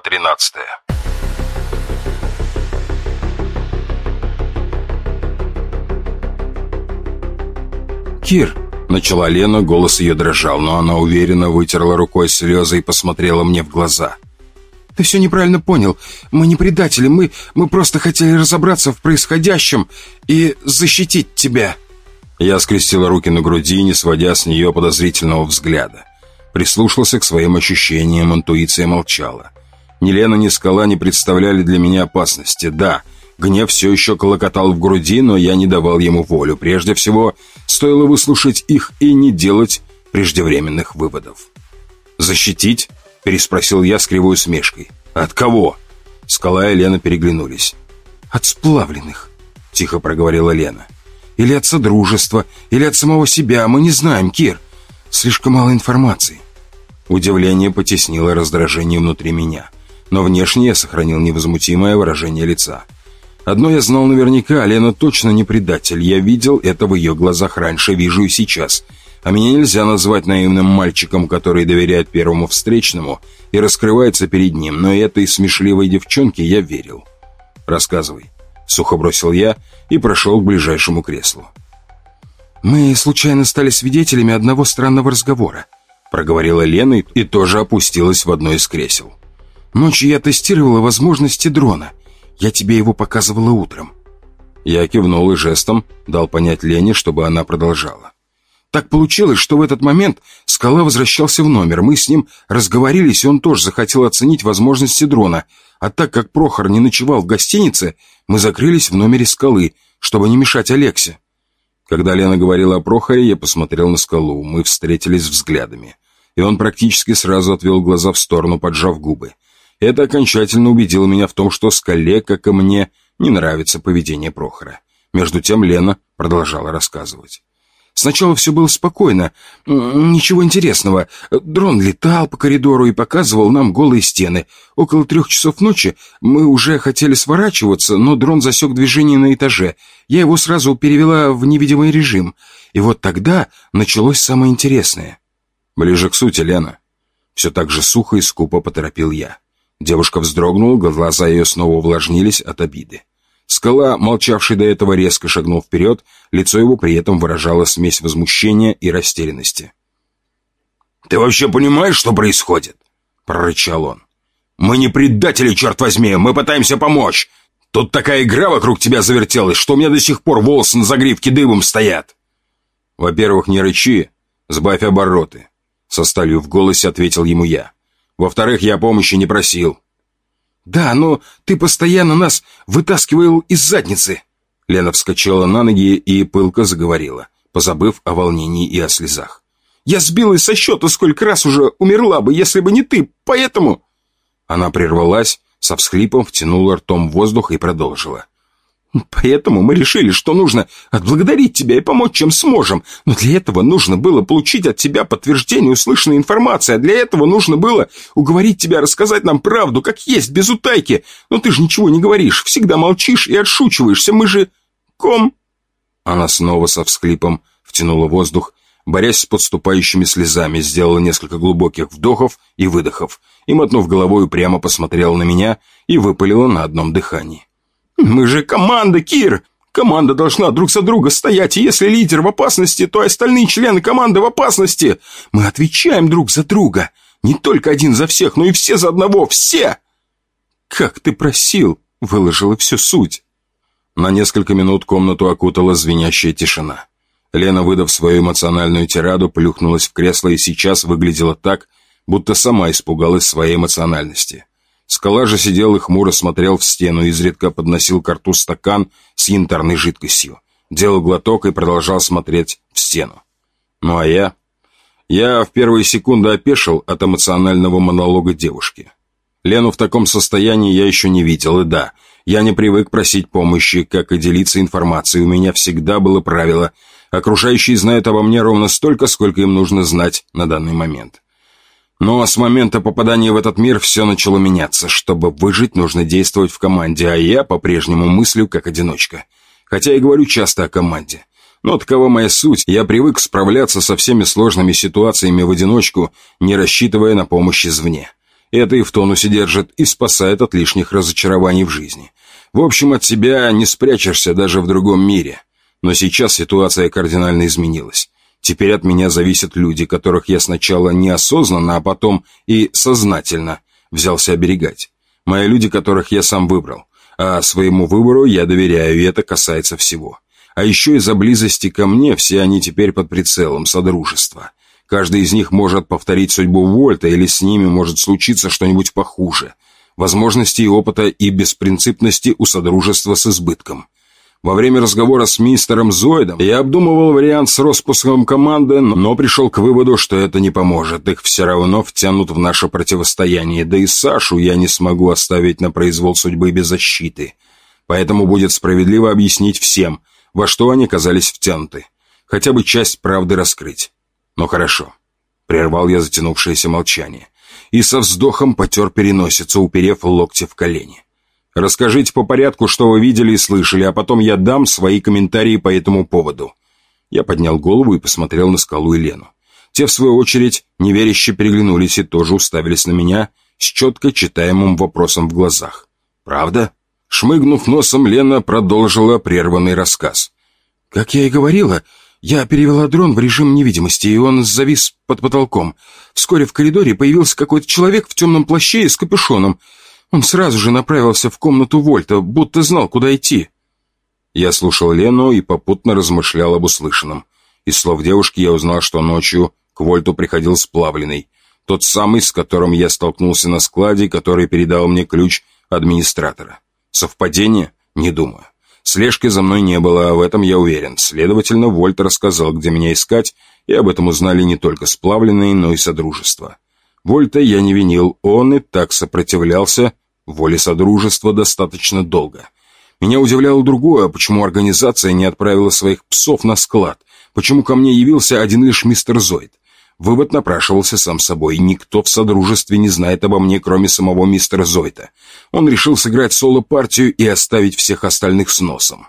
Глава 13 «Кир!» — начала Лена, голос ее дрожал, но она уверенно вытерла рукой слезы и посмотрела мне в глаза. «Ты все неправильно понял. Мы не предатели, мы, мы просто хотели разобраться в происходящем и защитить тебя». Я скрестила руки на груди, не сводя с нее подозрительного взгляда. Прислушался к своим ощущениям, интуиция молчала. Ни Лена, ни Скала не представляли для меня опасности. Да, гнев все еще колокотал в груди, но я не давал ему волю. Прежде всего, стоило выслушать их и не делать преждевременных выводов. «Защитить?» – переспросил я с кривой усмешкой. «От кого?» Скала и Лена переглянулись. «От сплавленных», – тихо проговорила Лена. «Или от содружества, или от самого себя, мы не знаем, Кир. Слишком мало информации». Удивление потеснило раздражение внутри меня, но внешне я сохранил невозмутимое выражение лица. Одно я знал наверняка, Лена точно не предатель. Я видел это в ее глазах раньше, вижу и сейчас. А меня нельзя назвать наивным мальчиком, который доверяет первому встречному и раскрывается перед ним, но этой смешливой девчонке я верил. «Рассказывай», — сухо бросил я и прошел к ближайшему креслу. «Мы случайно стали свидетелями одного странного разговора», — проговорила Лена и тоже опустилась в одно из кресел. «Ночью я тестировала возможности дрона. Я тебе его показывала утром». Я кивнул и жестом дал понять Лене, чтобы она продолжала. Так получилось, что в этот момент Скала возвращался в номер. Мы с ним разговорились, и он тоже захотел оценить возможности дрона. А так как Прохор не ночевал в гостинице, мы закрылись в номере Скалы, чтобы не мешать Алексе. Когда Лена говорила о Прохоре, я посмотрел на Скалу. Мы встретились взглядами. И он практически сразу отвел глаза в сторону, поджав губы. Это окончательно убедило меня в том, что Скале, как и мне, не нравится поведение Прохора. Между тем Лена продолжала рассказывать. Сначала все было спокойно, ничего интересного. Дрон летал по коридору и показывал нам голые стены. Около трех часов ночи мы уже хотели сворачиваться, но дрон засек движение на этаже. Я его сразу перевела в невидимый режим. И вот тогда началось самое интересное. Ближе к сути, Лена. Все так же сухо и скупо поторопил я. Девушка вздрогнула, глаза ее снова увлажнились от обиды. Скала, молчавший до этого, резко шагнул вперед, лицо его при этом выражало смесь возмущения и растерянности. «Ты вообще понимаешь, что происходит?» — прорычал он. «Мы не предатели, черт возьми, мы пытаемся помочь. Тут такая игра вокруг тебя завертелась, что у меня до сих пор волосы на загривке дыбом стоят». «Во-первых, не рычи, сбавь обороты», — со сталью в голосе ответил ему я. «Во-вторых, я помощи не просил». «Да, но ты постоянно нас вытаскивал из задницы!» Лена вскочила на ноги и пылко заговорила, позабыв о волнении и о слезах. «Я сбилась со счета, сколько раз уже умерла бы, если бы не ты, поэтому...» Она прервалась, со всхлипом втянула ртом воздух и продолжила. Поэтому мы решили, что нужно отблагодарить тебя и помочь, чем сможем. Но для этого нужно было получить от тебя подтверждение услышанной информации, а для этого нужно было уговорить тебя рассказать нам правду, как есть, без утайки. Но ты же ничего не говоришь, всегда молчишь и отшучиваешься, мы же... Ком...» Она снова со всклипом втянула воздух, борясь с подступающими слезами, сделала несколько глубоких вдохов и выдохов, и, мотнув головой, прямо посмотрела на меня и выпалила на одном дыхании. «Мы же команда, Кир! Команда должна друг за друга стоять, и если лидер в опасности, то остальные члены команды в опасности. Мы отвечаем друг за друга. Не только один за всех, но и все за одного, все!» «Как ты просил!» — выложила всю суть. На несколько минут комнату окутала звенящая тишина. Лена, выдав свою эмоциональную тираду, плюхнулась в кресло и сейчас выглядела так, будто сама испугалась своей эмоциональности. Скала же сидел и хмуро смотрел в стену, изредка подносил к рту стакан с янтарной жидкостью, делал глоток и продолжал смотреть в стену. Ну а я... Я в первые секунды опешил от эмоционального монолога девушки. Лену в таком состоянии я еще не видел, и да, я не привык просить помощи, как и делиться информацией. У меня всегда было правило. Окружающие знают обо мне ровно столько, сколько им нужно знать на данный момент. Но с момента попадания в этот мир все начало меняться. Чтобы выжить, нужно действовать в команде, а я по-прежнему мыслю как одиночка. Хотя и говорю часто о команде. Но такова моя суть. Я привык справляться со всеми сложными ситуациями в одиночку, не рассчитывая на помощь извне. Это и в тонусе держит, и спасает от лишних разочарований в жизни. В общем, от себя не спрячешься даже в другом мире. Но сейчас ситуация кардинально изменилась. Теперь от меня зависят люди, которых я сначала неосознанно, а потом и сознательно взялся оберегать. Мои люди, которых я сам выбрал. А своему выбору я доверяю, и это касается всего. А еще из-за близости ко мне все они теперь под прицелом Содружества. Каждый из них может повторить судьбу Вольта, или с ними может случиться что-нибудь похуже. Возможности и опыта и беспринципности у Содружества с избытком. Во время разговора с мистером Зоидом я обдумывал вариант с распуском команды, но пришел к выводу, что это не поможет. Их все равно втянут в наше противостояние, да и Сашу я не смогу оставить на произвол судьбы без защиты. Поэтому будет справедливо объяснить всем, во что они оказались втянуты. Хотя бы часть правды раскрыть. «Ну хорошо», — прервал я затянувшееся молчание, и со вздохом потер переносицу, уперев локти в колени. «Расскажите по порядку, что вы видели и слышали, а потом я дам свои комментарии по этому поводу». Я поднял голову и посмотрел на скалу и Лену. Те, в свою очередь, неверяще переглянулись и тоже уставились на меня с четко читаемым вопросом в глазах. «Правда?» Шмыгнув носом, Лена продолжила прерванный рассказ. «Как я и говорила, я перевела дрон в режим невидимости, и он завис под потолком. Вскоре в коридоре появился какой-то человек в темном плаще и с капюшоном. Он сразу же направился в комнату Вольта, будто знал, куда идти. Я слушал Лену и попутно размышлял об услышанном. Из слов девушки я узнал, что ночью к Вольту приходил сплавленный. Тот самый, с которым я столкнулся на складе, который передал мне ключ администратора. Совпадение? Не думаю. Слежки за мной не было, а в этом я уверен. Следовательно, Вольт рассказал, где меня искать, и об этом узнали не только сплавленные, но и Содружество. Вольта я не винил, он и так сопротивлялся воле Содружества достаточно долго. Меня удивляло другое, почему организация не отправила своих псов на склад, почему ко мне явился один лишь мистер Зоид. Вывод напрашивался сам собой. Никто в Содружестве не знает обо мне, кроме самого мистера Зойта. Он решил сыграть соло-партию и оставить всех остальных с носом.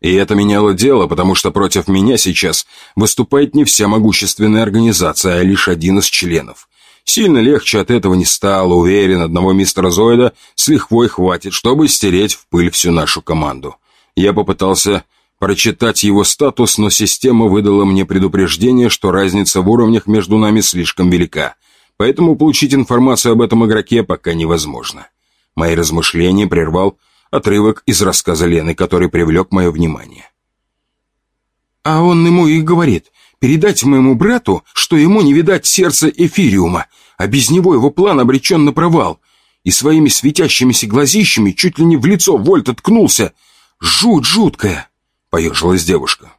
И это меняло дело, потому что против меня сейчас выступает не вся могущественная организация, а лишь один из членов. Сильно легче от этого не стало, уверен, одного мистера Зойда с лихвой хватит, чтобы стереть в пыль всю нашу команду. Я попытался прочитать его статус, но система выдала мне предупреждение, что разница в уровнях между нами слишком велика, поэтому получить информацию об этом игроке пока невозможно. Мои размышления прервал отрывок из рассказа Лены, который привлек мое внимание. А он ему и говорит, передать моему брату, что ему не видать сердца Эфириума, а без него его план обречен на провал, и своими светящимися глазищами чуть ли не в лицо Вольт откнулся. Жуть жуткая. — поежилась девушка.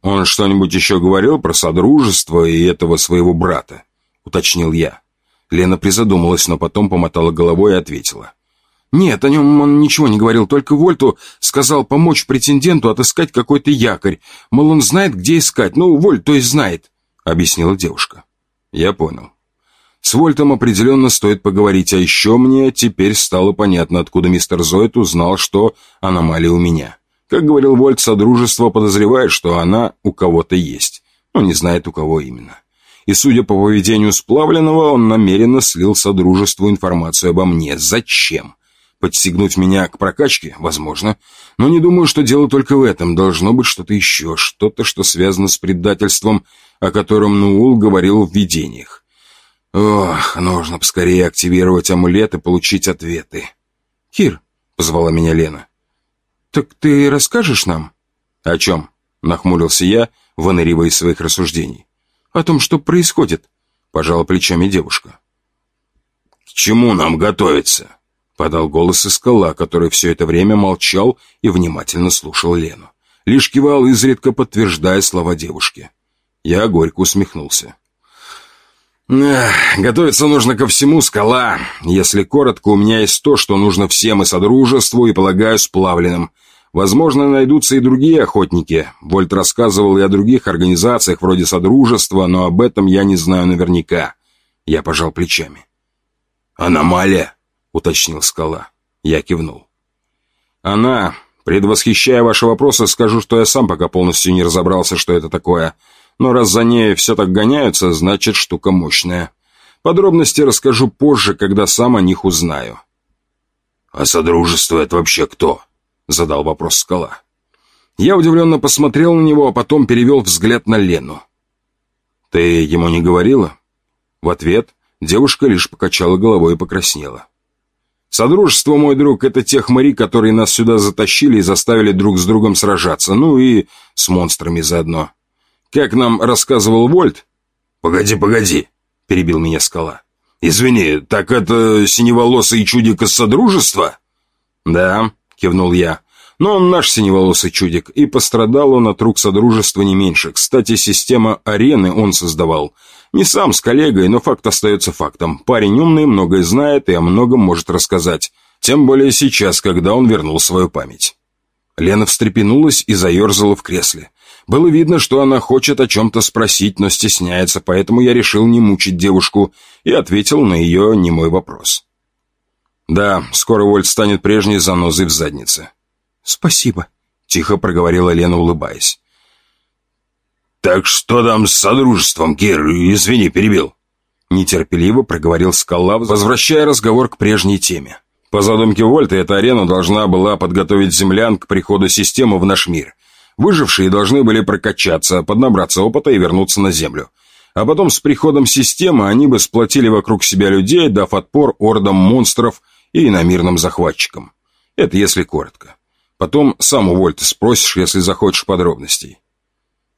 «Он что-нибудь еще говорил про содружество и этого своего брата?» — уточнил я. Лена призадумалась, но потом помотала головой и ответила. «Нет, о нем он ничего не говорил, только Вольту сказал помочь претенденту отыскать какой-то якорь. Мол, он знает, где искать. Ну, Вольт, то есть знает», — объяснила девушка. «Я понял. С Вольтом определенно стоит поговорить, а еще мне теперь стало понятно, откуда мистер Зоид узнал, что аномалия у меня. Как говорил Вольт, Содружество подозревает, что она у кого-то есть, но не знает, у кого именно. И, судя по поведению сплавленного, он намеренно слил Содружеству информацию обо мне. Зачем? Подстегнуть меня к прокачке? Возможно. Но не думаю, что дело только в этом. Должно быть что-то еще, что-то, что связано с предательством, о котором Нуул говорил в видениях. Ох, нужно поскорее активировать амулет и получить ответы. «Кир», — позвала меня Лена, «Так ты расскажешь нам?» «О чем?» — нахмурился я, выныривая из своих рассуждений. «О том, что происходит», — пожала плечами девушка. «К чему нам готовиться?» — подал голос из скала, который все это время молчал и внимательно слушал Лену. Лишь кивал, изредка подтверждая слова девушки. Я горько усмехнулся. Готовиться нужно ко всему, скала. Если коротко, у меня есть то, что нужно всем и Содружеству, и, полагаю, сплавленным. Возможно, найдутся и другие охотники. Вольт рассказывал и о других организациях вроде Содружества, но об этом я не знаю наверняка. Я пожал плечами. «Аномалия?» — уточнил скала. Я кивнул. «Она. Предвосхищая ваши вопросы, скажу, что я сам пока полностью не разобрался, что это такое». Но раз за ней все так гоняются, значит, штука мощная. Подробности расскажу позже, когда сам о них узнаю. «А Содружество — это вообще кто?» — задал вопрос Скала. Я удивленно посмотрел на него, а потом перевел взгляд на Лену. «Ты ему не говорила?» В ответ девушка лишь покачала головой и покраснела. «Содружество, мой друг, это те хмари, которые нас сюда затащили и заставили друг с другом сражаться, ну и с монстрами заодно. Как нам рассказывал Вольт...» «Погоди, погоди», — перебил меня скала. «Извини, так это синеволосый чудик из Содружества?» «Да», — кивнул я. «Но он наш синеволосый чудик, и пострадал он от рук Содружества не меньше. Кстати, система арены он создавал. Не сам с коллегой, но факт остается фактом. Парень умный, многое знает и о многом может рассказать. Тем более сейчас, когда он вернул свою память». Лена встрепенулась и заерзала в кресле. Было видно, что она хочет о чем-то спросить, но стесняется, поэтому я решил не мучить девушку и ответил на ее немой вопрос. «Да, скоро Вольт станет прежней занозой в заднице». «Спасибо», — тихо проговорила Лена, улыбаясь. «Так что там с Содружеством, Кир? Извини, перебил». Нетерпеливо проговорил Скала, возвращая разговор к прежней теме. По задумке Вольта, эта арена должна была подготовить землян к приходу системы в наш мир. Выжившие должны были прокачаться, поднабраться опыта и вернуться на Землю. А потом с приходом системы они бы сплотили вокруг себя людей, дав отпор ордам монстров и иномирным захватчикам. Это если коротко. Потом сам у Вольта спросишь, если захочешь подробностей.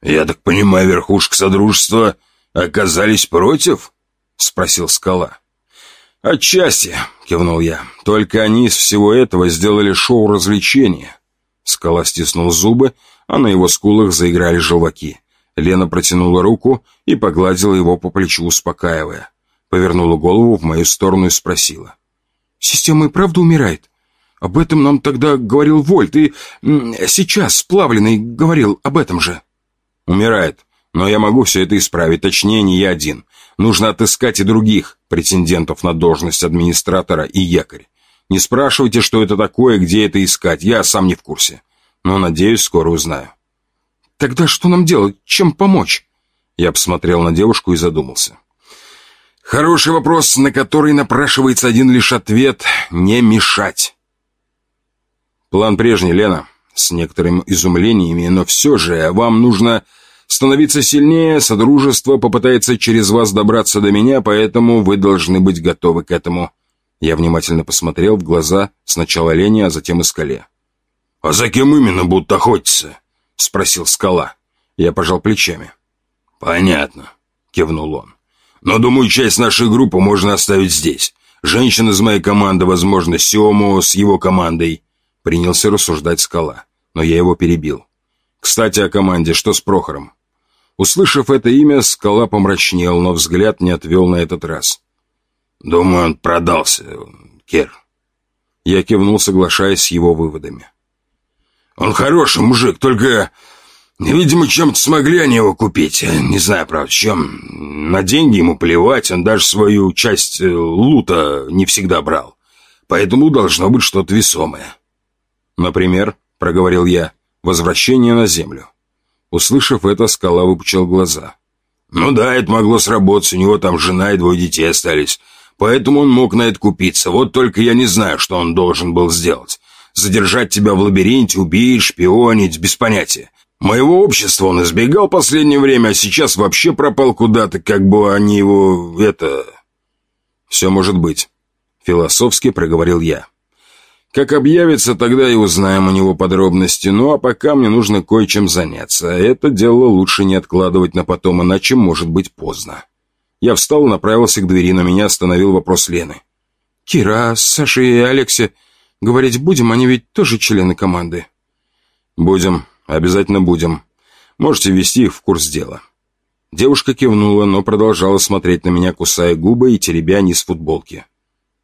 «Я так понимаю, верхушка Содружества оказались против?» — спросил Скала. «Отчасти», — кивнул я. «Только они из всего этого сделали шоу развлечения». Скала стиснул зубы, а на его скулах заиграли желваки. Лена протянула руку и погладила его по плечу, успокаивая. Повернула голову в мою сторону и спросила. «Система и правда умирает? Об этом нам тогда говорил Вольт, и сейчас сплавленный говорил об этом же». «Умирает, но я могу все это исправить, точнее, не я один. Нужно отыскать и других претендентов на должность администратора и якорь. Не спрашивайте, что это такое, где это искать, я сам не в курсе но, надеюсь, скоро узнаю. «Тогда что нам делать? Чем помочь?» Я посмотрел на девушку и задумался. «Хороший вопрос, на который напрашивается один лишь ответ — не мешать». «План прежний, Лена, с некоторыми изумлениями, но все же вам нужно становиться сильнее, Содружество попытается через вас добраться до меня, поэтому вы должны быть готовы к этому». Я внимательно посмотрел в глаза сначала Лене, а затем и Скале. «А за кем именно будут охотиться?» — спросил скала. Я пожал плечами. «Понятно», — кивнул он. «Но, думаю, часть нашей группы можно оставить здесь. Женщин из моей команды, возможно, Сему с его командой». Принялся рассуждать скала, но я его перебил. «Кстати, о команде, что с Прохором?» Услышав это имя, скала помрачнел, но взгляд не отвел на этот раз. «Думаю, он продался, Кер». Я кивнул, соглашаясь с его выводами. Он хороший мужик, только, видимо, чем-то смогли они его купить. Не знаю, правда, чем. На деньги ему плевать, он даже свою часть э, лута не всегда брал. Поэтому должно быть что-то весомое. Например, проговорил я, возвращение на землю. Услышав это, скала выпучил глаза. Ну да, это могло сработать, у него там жена и двое детей остались. Поэтому он мог на это купиться. Вот только я не знаю, что он должен был сделать. Задержать тебя в лабиринте, убить, шпионить, без понятия. Моего общества он избегал последнее время, а сейчас вообще пропал куда-то, как бы они его... это... Все может быть. Философски проговорил я. Как объявится, тогда и узнаем у него подробности. Ну, а пока мне нужно кое-чем заняться. Это дело лучше не откладывать на потом, иначе может быть поздно. Я встал и направился к двери, но меня остановил вопрос Лены. «Кира, Саша и Алексе Говорить будем, они ведь тоже члены команды. Будем, обязательно будем. Можете ввести их в курс дела. Девушка кивнула, но продолжала смотреть на меня, кусая губы и теребя низ футболки.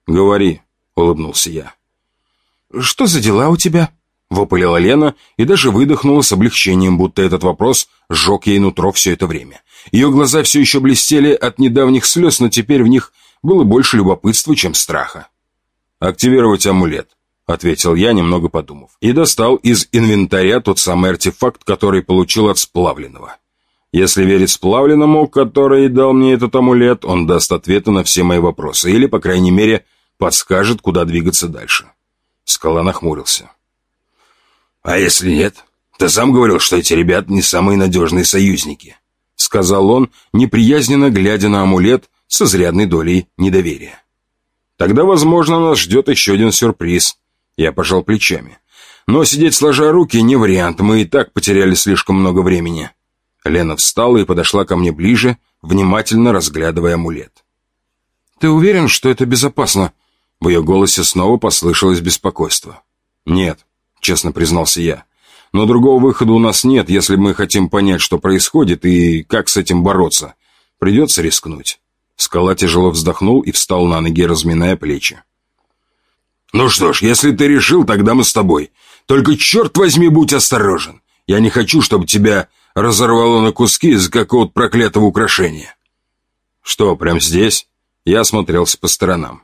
«Говори», — улыбнулся я. «Что за дела у тебя?» — выпалила Лена и даже выдохнула с облегчением, будто этот вопрос сжег ей нутро все это время. Ее глаза все еще блестели от недавних слез, но теперь в них было больше любопытства, чем страха. «Активировать амулет. — ответил я, немного подумав, и достал из инвентаря тот самый артефакт, который получил от сплавленного. Если верить сплавленному, который дал мне этот амулет, он даст ответы на все мои вопросы, или, по крайней мере, подскажет, куда двигаться дальше. Скала нахмурился. «А если нет? Ты сам говорил, что эти ребята не самые надежные союзники», сказал он, неприязненно глядя на амулет с изрядной долей недоверия. «Тогда, возможно, нас ждет еще один сюрприз». Я пожал плечами. «Но сидеть сложа руки не вариант, мы и так потеряли слишком много времени». Лена встала и подошла ко мне ближе, внимательно разглядывая амулет. «Ты уверен, что это безопасно?» В ее голосе снова послышалось беспокойство. «Нет», — честно признался я. «Но другого выхода у нас нет, если мы хотим понять, что происходит и как с этим бороться. Придется рискнуть». Скала тяжело вздохнул и встал на ноги, разминая плечи. «Ну что ж, если ты решил, тогда мы с тобой. Только черт возьми, будь осторожен. Я не хочу, чтобы тебя разорвало на куски из-за какого-то проклятого украшения». «Что, прям здесь?» Я осмотрелся по сторонам.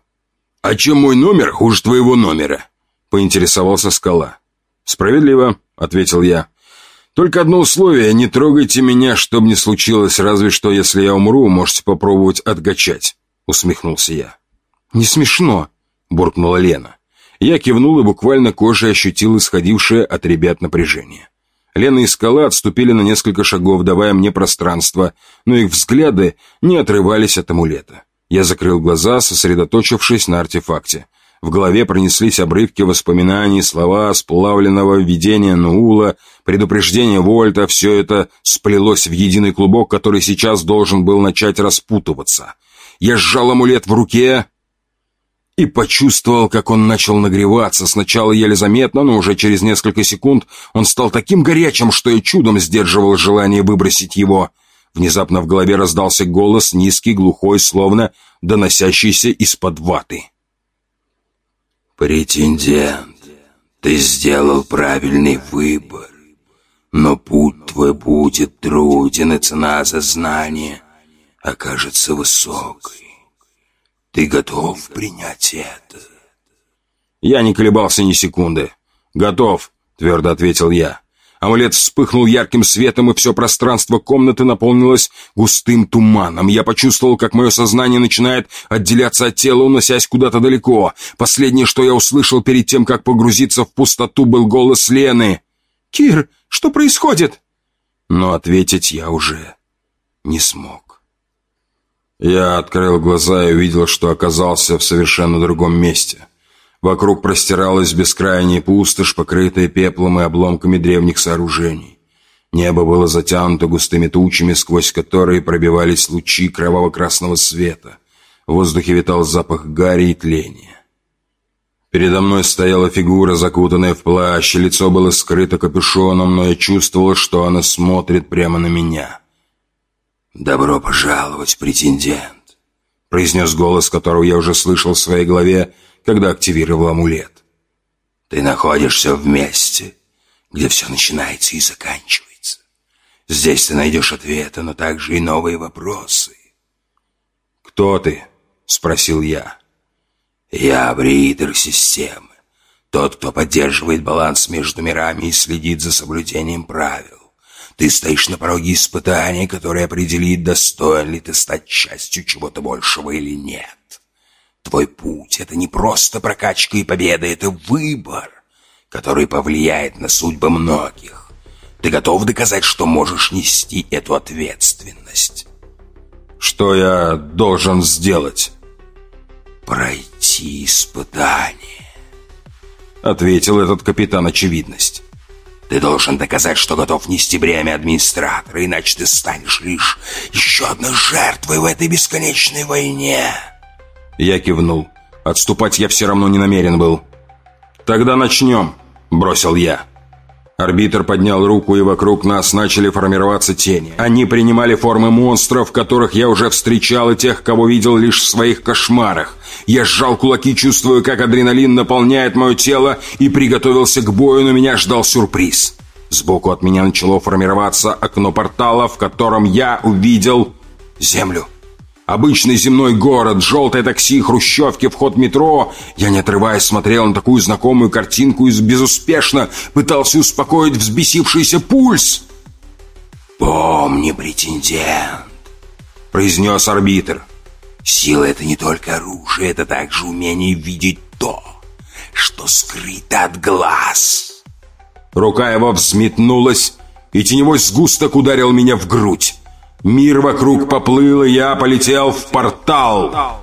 «А чем мой номер хуже твоего номера?» Поинтересовался скала. «Справедливо», — ответил я. «Только одно условие — не трогайте меня, чтобы не случилось, разве что, если я умру, можете попробовать откачать», — усмехнулся я. «Не смешно», — буркнула Лена. Я кивнул и буквально кожей ощутил исходившее от ребят напряжение. Лена и Скала отступили на несколько шагов, давая мне пространство, но их взгляды не отрывались от амулета. Я закрыл глаза, сосредоточившись на артефакте. В голове пронеслись обрывки воспоминаний, слова сплавленного видения Нуула, предупреждение Вольта, все это сплелось в единый клубок, который сейчас должен был начать распутываться. Я сжал амулет в руке, и почувствовал, как он начал нагреваться. Сначала еле заметно, но уже через несколько секунд он стал таким горячим, что я чудом сдерживал желание выбросить его. Внезапно в голове раздался голос, низкий, глухой, словно доносящийся из-под ваты. «Претендент, ты сделал правильный выбор, но путь твой будет труден, и цена за знание окажется высокой. Ты готов принять это?» Я не колебался ни секунды. «Готов», — твердо ответил я. Амулет вспыхнул ярким светом, и все пространство комнаты наполнилось густым туманом. Я почувствовал, как мое сознание начинает отделяться от тела, уносясь куда-то далеко. Последнее, что я услышал перед тем, как погрузиться в пустоту, был голос Лены. «Кир, что происходит?» Но ответить я уже не смог. Я открыл глаза и увидел, что оказался в совершенно другом месте. Вокруг простиралась бескрайняя пустошь, покрытая пеплом и обломками древних сооружений. Небо было затянуто густыми тучами, сквозь которые пробивались лучи кроваво-красного света. В воздухе витал запах гари и тления. Передо мной стояла фигура, закутанная в плащ, лицо было скрыто капюшоном, но я чувствовал, что она смотрит прямо на меня. «Добро пожаловать, претендент», — произнес голос, которого я уже слышал в своей голове, когда активировал амулет. «Ты находишься в месте, где все начинается и заканчивается. Здесь ты найдешь ответы, но также и новые вопросы». «Кто ты?» — спросил я. «Я бридер системы, тот, кто поддерживает баланс между мирами и следит за соблюдением правил. Ты стоишь на пороге испытания, которое определит, достоин ли ты стать частью чего-то большего или нет. Твой путь — это не просто прокачка и победа, это выбор, который повлияет на судьбы многих. Ты готов доказать, что можешь нести эту ответственность? Что я должен сделать? Пройти испытание. Ответил этот капитан очевидность. Ты должен доказать, что готов нести бремя администратора, иначе ты станешь лишь еще одной жертвой в этой бесконечной войне. Я кивнул. Отступать я все равно не намерен был. «Тогда начнем», — бросил я. Арбитр поднял руку, и вокруг нас начали формироваться тени. Они принимали формы монстров, которых я уже встречал, и тех, кого видел лишь в своих кошмарах. Я сжал кулаки, чувствуя, как адреналин наполняет мое тело, и приготовился к бою, но меня ждал сюрприз. Сбоку от меня начало формироваться окно портала, в котором я увидел землю. Обычный земной город, желтое такси, хрущевки, вход метро. Я, не отрываясь, смотрел на такую знакомую картинку и безуспешно пытался успокоить взбесившийся пульс. «Помни, претендент», — произнес арбитр. «Сила — это не только оружие, это также умение видеть то, что скрыто от глаз». Рука его взметнулась, и теневой сгусток ударил меня в грудь. Мир вокруг поплыл, и я полетел в портал.